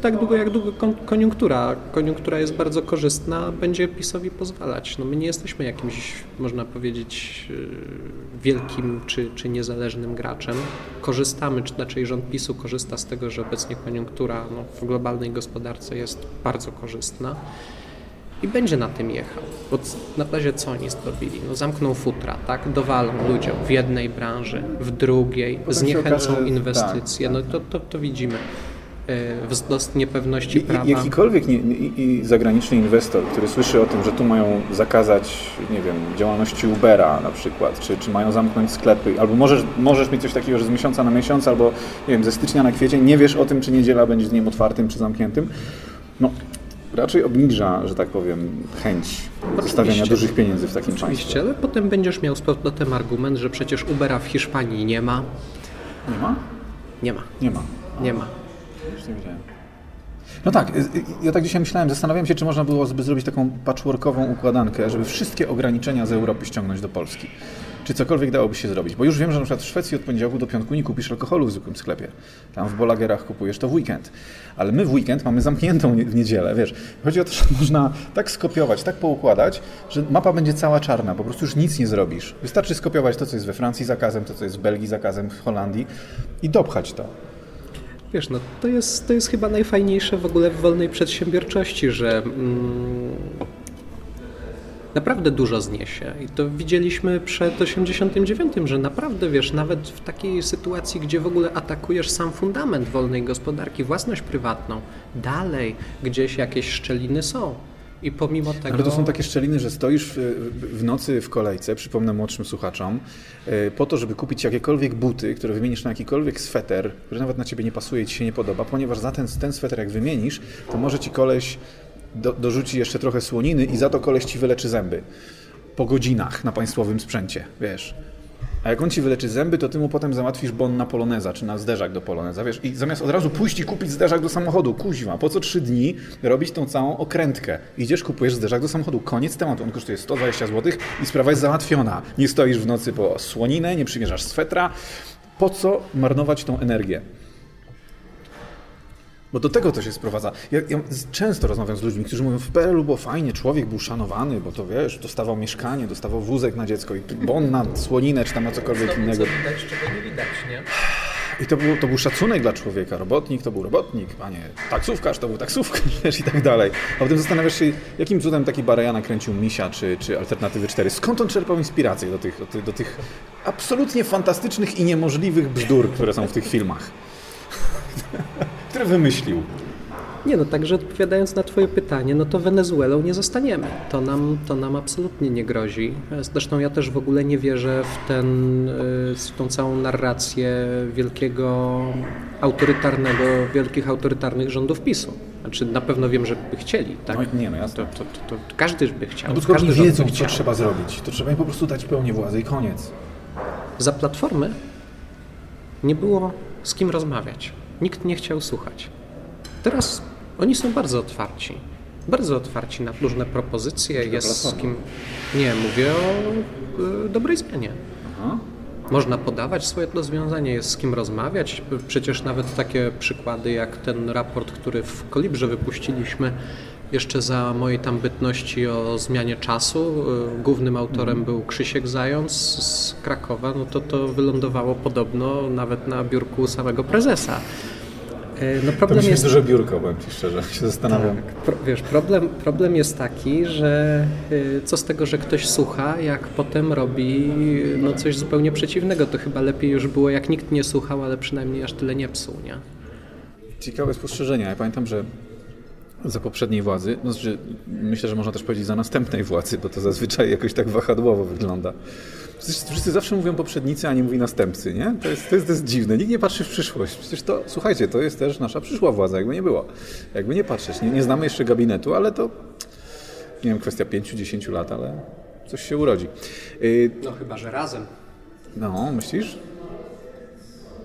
tak długo jak długo koniunktura, koniunktura jest bardzo korzystna, będzie PiSowi pozwalać. No my nie jesteśmy jakimś, można powiedzieć, y, wielkim czy, czy niezależnym graczem. Korzystamy, czy raczej rząd PiSu korzysta z tego, że obecnie koniunktura no, w globalnej gospodarce jest bardzo korzystna i będzie na tym jechał. Bo na razie co oni zrobili? No zamkną futra, tak? Dowalą ludziom w jednej branży, w drugiej, Potem zniechęcą okaże, inwestycje. Tak, no to, to, to widzimy e, wzrost niepewności I, prawa. Jakikolwiek nie, i, zagraniczny inwestor, który słyszy o tym, że tu mają zakazać, nie wiem, działalności Ubera na przykład, czy, czy mają zamknąć sklepy, albo możesz, możesz mieć coś takiego, że z miesiąca na miesiąc, albo nie wiem, ze stycznia na kwiecień, nie wiesz o tym, czy niedziela będzie dniem otwartym, czy zamkniętym. No, raczej obniża, że tak powiem, chęć zostawiania dużych pieniędzy w takim Oczywiście, państwie. ale potem będziesz miał z powrotem argument, że przecież Ubera w Hiszpanii nie ma. Nie ma? Nie ma. Nie ma. Nie ma. Już nie wiedziałem. No tak, y, y, ja tak dzisiaj myślałem, zastanawiam się, czy można byłoby zrobić taką patchworkową układankę, żeby wszystkie ograniczenia z Europy ściągnąć do Polski. Czy cokolwiek dałoby się zrobić? Bo już wiem, że na przykład w Szwecji od poniedziałku do piątku nie kupisz alkoholu w zwykłym sklepie. Tam w Bolagerach kupujesz to w weekend. Ale my w weekend mamy zamkniętą w niedzielę, wiesz. Chodzi o to, że można tak skopiować, tak poukładać, że mapa będzie cała czarna, po prostu już nic nie zrobisz. Wystarczy skopiować to, co jest we Francji zakazem, to, co jest w Belgii zakazem, w Holandii i dopchać to. Wiesz, no to jest, to jest chyba najfajniejsze w ogóle w wolnej przedsiębiorczości, że mm, naprawdę dużo zniesie. I to widzieliśmy przed 89, że naprawdę, wiesz, nawet w takiej sytuacji, gdzie w ogóle atakujesz sam fundament wolnej gospodarki, własność prywatną, dalej gdzieś jakieś szczeliny są. I pomimo tego. Ale to są takie szczeliny, że stoisz w, nocy w kolejce, przypomnę młodszym słuchaczom, e, po to, żeby kupić jakiekolwiek buty, które wymienisz na jakikolwiek sweter, który nawet na ciebie nie pasuje i ci się nie podoba, ponieważ za ten, ten sweter, jak wymienisz, to może ci koleś do, dorzuci jeszcze trochę słoniny i za to koleś ci wyleczy zęby. Po godzinach na państwowym sprzęcie, wiesz. A jak on ci wyleczy zęby, to ty mu potem załatwisz bon na poloneza, czy na zderzak do poloneza, wiesz? I zamiast od razu pójść i kupić zderzak do samochodu, kuźwa, po co trzy dni robić tą całą okrętkę? Idziesz, kupujesz zderzak do samochodu, koniec tematu, on kosztuje 120 zł i sprawa jest załatwiona. Nie stoisz w nocy po słoninę, nie przymierzasz swetra. Po co marnować tą energię? Bo do tego to się sprowadza. Ja, ja, często rozmawiam z ludźmi, którzy mówią, w PRL było fajnie, człowiek był szanowany, bo to wiesz, dostawał mieszkanie, dostawał wózek na dziecko i bon na słoninę, czy tam na cokolwiek co, innego. Co widać, czego nie widać, nie? I to był, to był szacunek dla człowieka. Robotnik to był robotnik, a nie taksówkarz to był taksówkarz wiesz, i tak dalej. A potem zastanawiasz się, jakim cudem taki Baraja nakręcił Misia czy, czy Alternatywy 4. Skąd on czerpał inspirację do tych, do, tych, do tych absolutnie fantastycznych i niemożliwych bzdur, które są w tych filmach? które wymyślił. Nie no, także odpowiadając na Twoje pytanie, no to Wenezuelą nie zostaniemy. To nam, to nam absolutnie nie grozi. Zresztą ja też w ogóle nie wierzę w, ten, w tą całą narrację wielkiego autorytarnego, wielkich autorytarnych rządów PiSu. Znaczy na pewno wiem, że by chcieli, tak? No, nie, no jasne. To, to, to, to każdy by chciał. No każdy nie wiedzą, co trzeba zrobić, to trzeba im po prostu dać pełnię władzy i koniec. Za Platformy nie było z kim rozmawiać. Nikt nie chciał słuchać. Teraz oni są bardzo otwarci. Bardzo otwarci na różne propozycje. Jest z kim. Nie, mówię o y, dobrej zmianie. Aha. Można podawać swoje rozwiązanie, jest z kim rozmawiać. Przecież nawet takie przykłady jak ten raport, który w Kolibrze wypuściliśmy jeszcze za mojej tam bytności o zmianie czasu. y, Głównym autorem był Krzysiek Zając z Krakowa. No to to wylądowało podobno nawet na biurku samego prezesa. Y, No To problem jest duże biurko, powiem Ci szczerze, się zastanawiam. Pro, wiesz, problem, problem jest taki, że y, co z tego, że ktoś słucha, jak potem robi no, coś zupełnie przeciwnego. To chyba lepiej już było, jak nikt nie słuchał, ale przynajmniej aż tyle nie psuł, nie? Ciekawe spostrzeżenia. Ja pamiętam, że za poprzedniej władzy, no, znaczy, myślę, że można też powiedzieć za następnej władzy, bo to zazwyczaj jakoś tak wahadłowo wygląda. Przecież wszyscy zawsze mówią poprzednicy, a nie mówi następcy, nie? To jest, to, jest, to jest dziwne. Nikt nie patrzy w przyszłość. Przecież to, słuchajcie, to jest też nasza przyszła władza, jakby nie było. Jakby nie patrzeć. Nie, nie znamy jeszcze gabinetu, ale to, nie wiem, kwestia 5-10 lat, ale coś się urodzi. Yy, No chyba, że razem. no, myślisz?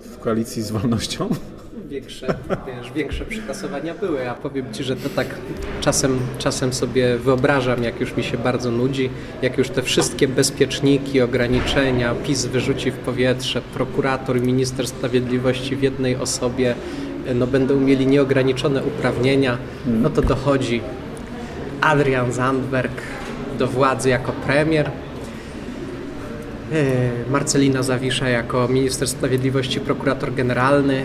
W koalicji z wolnością? Większe, wiesz, większe przytasowania były. Ja powiem Ci, że to tak czasem, czasem sobie wyobrażam, jak już mi się bardzo nudzi, jak już te wszystkie bezpieczniki, ograniczenia PiS wyrzuci w powietrze, prokurator minister sprawiedliwości w jednej osobie no, będą mieli nieograniczone uprawnienia, no to dochodzi Adrian Zandberg do władzy jako premier, e, Marcelina Zawisza jako minister sprawiedliwości, prokurator generalny.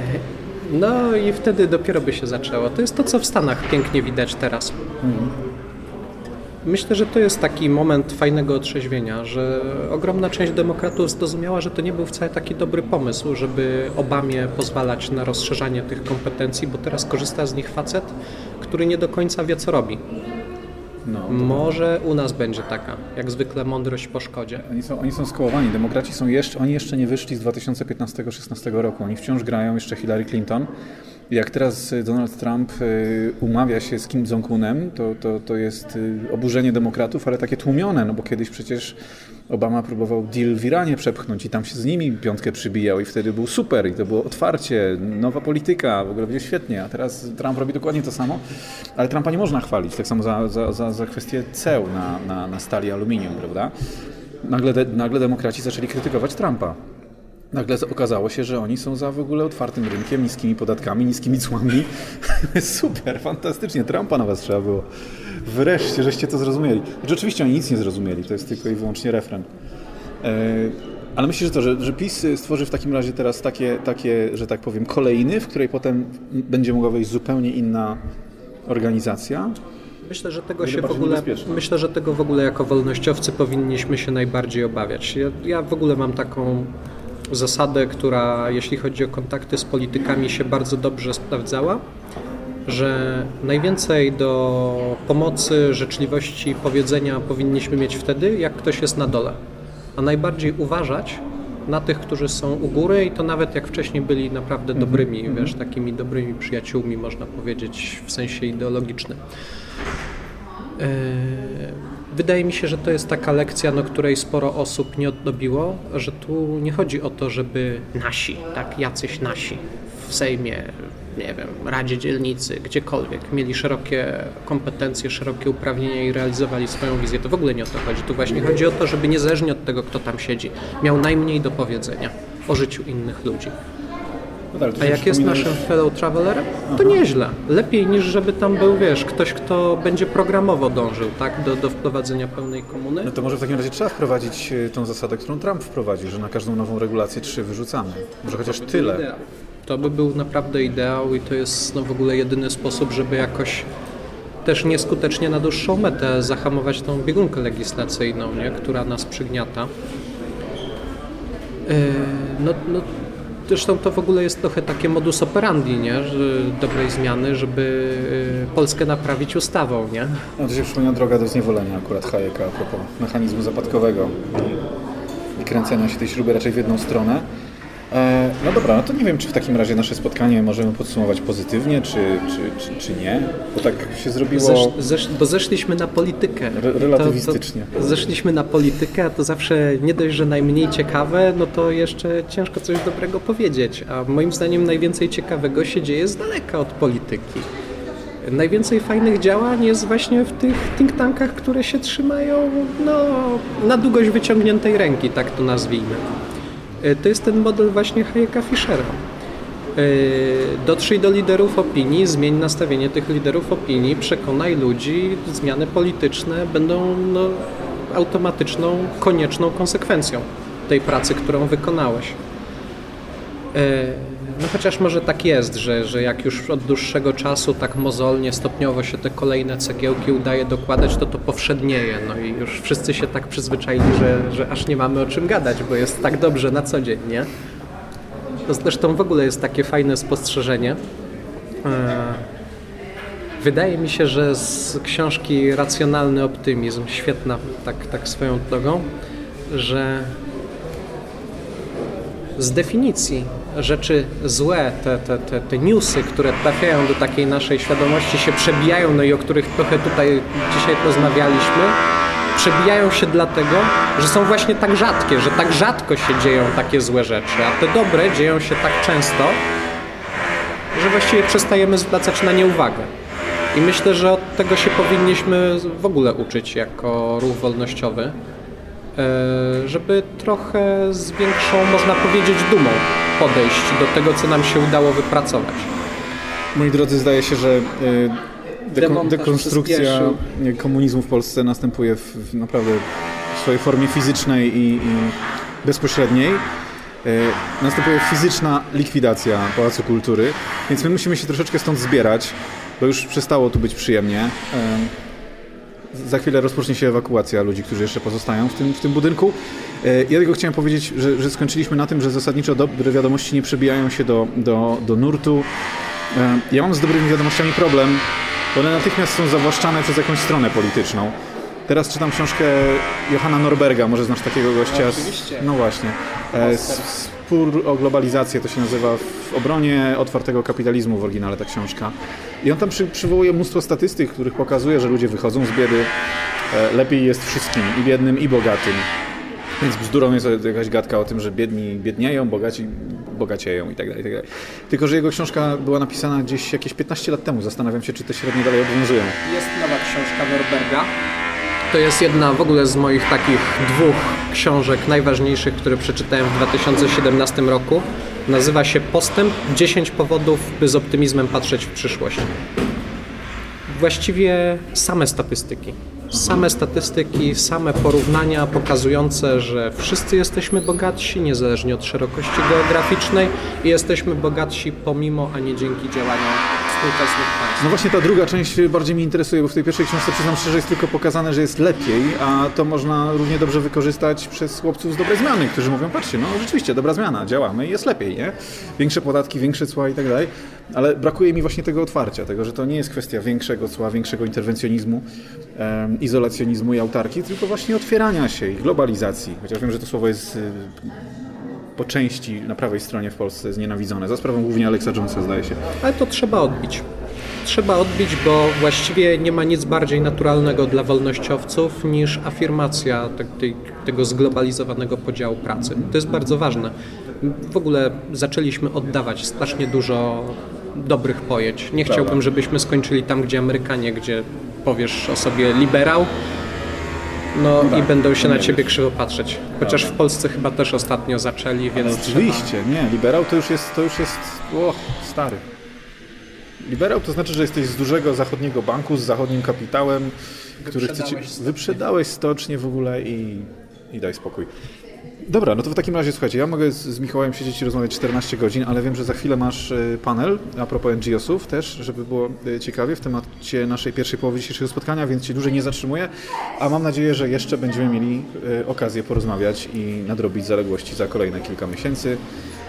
No i wtedy dopiero by się zaczęło. To jest to, co w Stanach pięknie widać teraz. Myślę, że to jest taki moment fajnego otrzeźwienia, że ogromna część demokratów zrozumiała, że to nie był wcale taki dobry pomysł, żeby Obamie pozwalać na rozszerzanie tych kompetencji, bo teraz korzysta z nich facet, który nie do końca wie, co robi. No, Może u nas będzie taka, jak zwykle mądrość po szkodzie. Oni są, oni są skołowani. Demokraci są jeszcze, oni jeszcze nie wyszli z 2015-16 roku. Oni wciąż grają jeszcze Hillary Clinton. Jak teraz y, Donald Trump y, umawia się z Kim Jong-unem, to, to, to jest y, oburzenie demokratów, ale takie tłumione, no bo kiedyś przecież Obama próbował deal w Iranie przepchnąć i tam się z nimi piątkę przybijał i wtedy był super i to było otwarcie, nowa polityka, w ogóle będzie świetnie, a teraz Trump robi dokładnie to samo, ale Trumpa nie można chwalić, tak samo za, za, za, za kwestię ceł na, na, na stali aluminium, prawda? Nagle, de, nagle demokraci zaczęli krytykować Trumpa. Nagle okazało się, że oni są za w ogóle otwartym rynkiem, niskimi podatkami, niskimi cłami. Super, fantastycznie. Trumpa na was trzeba było. Wreszcie, żeście to zrozumieli. Znaczy, oczywiście oni nic nie zrozumieli, to jest tylko i wyłącznie refren. E, ale myślę, że to, że, że PiS stworzy w takim razie teraz takie, takie, że tak powiem, kolejny, w której potem będzie mogła wejść zupełnie inna organizacja. Myślę, że tego się w ogóle, myślę, że tego w ogóle jako wolnościowcy powinniśmy się najbardziej obawiać. Ja, ja w ogóle mam taką zasadę, która jeśli chodzi o kontakty z politykami się bardzo dobrze sprawdzała, że najwięcej do pomocy, życzliwości, powiedzenia powinniśmy mieć wtedy, jak ktoś jest na dole, a najbardziej uważać na tych, którzy są u góry i to nawet jak wcześniej byli naprawdę mhm, dobrymi, mm -hmm. wiesz, takimi dobrymi przyjaciółmi, można powiedzieć, w sensie ideologicznym. Yy Wydaje mi się, że to jest taka lekcja, no, której sporo osób nie odrobiło, że tu nie chodzi o to, żeby nasi, tak, jacyś nasi w Sejmie, nie wiem, Radzie Dzielnicy, gdziekolwiek, mieli szerokie kompetencje, szerokie uprawnienia i realizowali swoją wizję. To w ogóle nie o to chodzi. Tu właśnie chodzi o to, żeby niezależnie od tego, kto tam siedzi, miał najmniej do powiedzenia o życiu innych ludzi. No tak, A jak jest naszym fellow travelerem, to Aha. nieźle. Lepiej niż żeby tam był, wiesz, ktoś, kto będzie programowo dążył tak, do, do wprowadzenia pełnej komuny. No to może w takim razie trzeba wprowadzić e, tą zasadę, którą Trump wprowadzi, że na każdą nową regulację trzy wyrzucamy. Może chociaż tyle. Ideał. To by był naprawdę ideał i to jest no, w ogóle jedyny sposób, żeby jakoś też nieskutecznie na dłuższą metę zahamować tą biegunkę legislacyjną, nie? która nas przygniata. Yy, no, no Zresztą to w ogóle jest trochę takie modus operandi, nie? Że dobrej zmiany, żeby y, Polskę naprawić ustawą, nie? No to się przypomina droga do zniewolenia akurat Hayeka a propos mechanizmu zapadkowego i, kręcenia się tej śruby raczej w jedną stronę. E, no dobra, no to nie wiem, czy w takim razie nasze spotkanie możemy podsumować pozytywnie, czy, czy, czy, czy nie, bo tak się zrobiło... Zesz, zesz, bo zeszliśmy na politykę. Re relatywistycznie. To, to zeszliśmy na politykę, a to zawsze nie dość, że najmniej ciekawe, no to jeszcze ciężko coś dobrego powiedzieć, a moim zdaniem najwięcej ciekawego się dzieje z daleka od polityki. Najwięcej fajnych działań jest właśnie w tych think tankach, które się trzymają no, na długość wyciągniętej ręki, tak to nazwijmy. E, to jest ten model właśnie Hayeka Fischera. E, dotrzyj do liderów opinii, zmień nastawienie tych liderów opinii, przekonaj ludzi, zmiany polityczne będą no, automatyczną, konieczną konsekwencją tej pracy, którą wykonałeś. No chociaż może tak jest, że, że jak już od dłuższego czasu tak mozolnie, stopniowo się te kolejne cegiełki udaje dokładać, to to powszednieje. No i już wszyscy się tak przyzwyczaili, że, że aż nie mamy o czym gadać, bo jest tak dobrze na co dzień, nie? To zresztą w ogóle jest takie fajne spostrzeżenie. E, wydaje mi się, że z książki Racjonalny Optymizm, świetna tak, tak swoją drogą, że z definicji rzeczy złe, te, te, te, te newsy, które trafiają do takiej naszej świadomości, się przebijają, no i o których trochę tutaj dzisiaj rozmawialiśmy, przebijają się dlatego, że są właśnie tak rzadkie, że tak rzadko się dzieją takie złe rzeczy, a te dobre dzieją się tak często, że właściwie przestajemy zwracać na nie uwagę. I myślę, że od tego się powinniśmy w ogóle uczyć jako ruch wolnościowy. E, żeby trochę z większą, można powiedzieć, dumą podejść do tego, co nam się udało wypracować. Moi drodzy, zdaje się, że e, dekonstrukcja komunizmu w Polsce następuje w, w naprawdę w swojej formie fizycznej i, i bezpośredniej. E, następuje fizyczna likwidacja Pałacu Kultury, więc my musimy się troszeczkę stąd zbierać, bo już przestało tu być przyjemnie za chwilę rozpocznie się ewakuacja ludzi, którzy jeszcze pozostają w tym, w tym budynku. E, ja tylko chciałem powiedzieć, że, że skończyliśmy na tym, że zasadniczo dobre wiadomości nie przebijają się do, do, do nurtu. E, ja mam z dobrymi wiadomościami problem, bo one natychmiast są zawłaszczane przez jakąś stronę polityczną. Teraz czytam książkę Johanna Norberga, może znasz takiego gościa? oczywiście. No właśnie. E, o globalizację to się nazywa w obronie otwartego kapitalizmu w oryginale ta książka. I on tam przy, przywołuje mnóstwo statystyk, których pokazuje, że ludzie wychodzą z biedy. E, lepiej jest wszystkim, i biednym, i bogatym. Więc bzdurą jest jakaś gadka o tym, że biedni biednieją, bogaci bogacieją i tak dalej, i tak dalej. Tylko, że jego książka była napisana gdzieś jakieś 15 lat temu. Zastanawiam się, czy te średnie dalej obowiązują. Jest nowa książka Norberga. To jest jedna w ogóle z moich takich dwóch książek najważniejszych, które przeczytałem w 2017 roku. Nazywa się Postęp 10 powodów, by z optymizmem patrzeć w przyszłość. Właściwie same statystyki. Same statystyki, same porównania pokazujące, że wszyscy jesteśmy bogatsi, niezależnie od szerokości geograficznej i jesteśmy bogatsi pomimo, a nie dzięki działaniom No właśnie ta druga część bardziej mnie interesuje, bo w tej pierwszej książce przyznam szczerze jest tylko pokazane, że jest lepiej, a to można równie dobrze wykorzystać przez chłopców z dobrej zmiany, którzy mówią, patrzcie, no rzeczywiście, dobra zmiana, działamy i jest lepiej, nie? Większe podatki, większe cła i tak dalej, ale brakuje mi właśnie tego otwarcia, tego, że to nie jest kwestia większego cła, większego interwencjonizmu, izolacjonizmu i autarki, tylko właśnie otwierania się i globalizacji. Chociaż wiem, że to słowo jest y, po części na prawej stronie w Polsce znienawidzone, za sprawą głównie Alexa Jonesa, zdaje się. Ale to trzeba odbić. Trzeba odbić, bo właściwie nie ma nic bardziej naturalnego dla wolnościowców niż afirmacja tej, tego zglobalizowanego podziału pracy. To jest bardzo ważne. W ogóle zaczęliśmy oddawać strasznie dużo dobrych pojęć. Nie chciałbym, żebyśmy skończyli tam, gdzie Amerykanie, gdzie powiesz o sobie liberał, no, tak, i będą się na ciebie krzywo patrzeć. Chociaż w Polsce chyba też ostatnio zaczęli, więc. Ale oczywiście, trzeba... nie, liberał to już jest, to już jest o, stary. Liberał to znaczy, że jesteś z dużego zachodniego banku, z zachodnim kapitałem, który chce ci... Wyprzedałeś stocznie w ogóle i, i daj spokój. Dobra, no to w takim razie słuchajcie, ja mogę z, z Michałem siedzieć i rozmawiać 14 godzin, ale wiem, że za chwilę masz e, panel a propos NGO-sów też, żeby było e, ciekawie w temacie naszej pierwszej połowy dzisiejszego spotkania, więc Cię dłużej nie zatrzymuję, a mam nadzieję, że jeszcze będziemy mieli e, okazję porozmawiać i nadrobić zaległości za kolejne kilka miesięcy.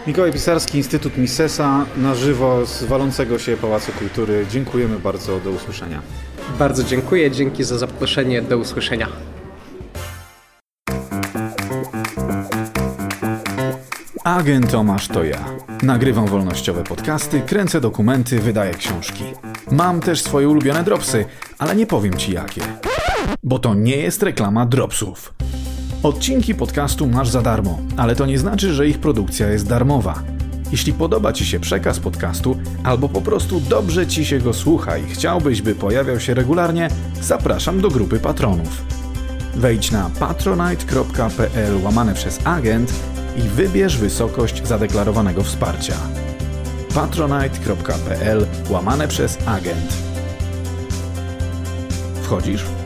Mikołaj Pisarski, Instytut Misesa, na żywo z walącego się Pałacu Kultury. Dziękujemy bardzo, do usłyszenia. Bardzo dziękuję, dzięki za zaproszenie, do usłyszenia. Agent Tomasz to ja. Nagrywam wolnościowe podcasty, kręcę dokumenty, wydaję książki. Mam też swoje ulubione dropsy, ale nie powiem ci jakie. Bo to nie jest reklama dropsów. Odcinki podcastu masz za darmo, ale to nie znaczy, że ich produkcja jest darmowa. Jeśli podoba Ci się przekaz podcastu, albo po prostu dobrze Ci się go słucha i chciałbyś, by pojawiał się regularnie, zapraszam do grupy patronów. Wejdź na patronite.pl łamane przez agent i wybierz wysokość zadeklarowanego wsparcia. patronite.pl łamane przez agent. Wchodzisz?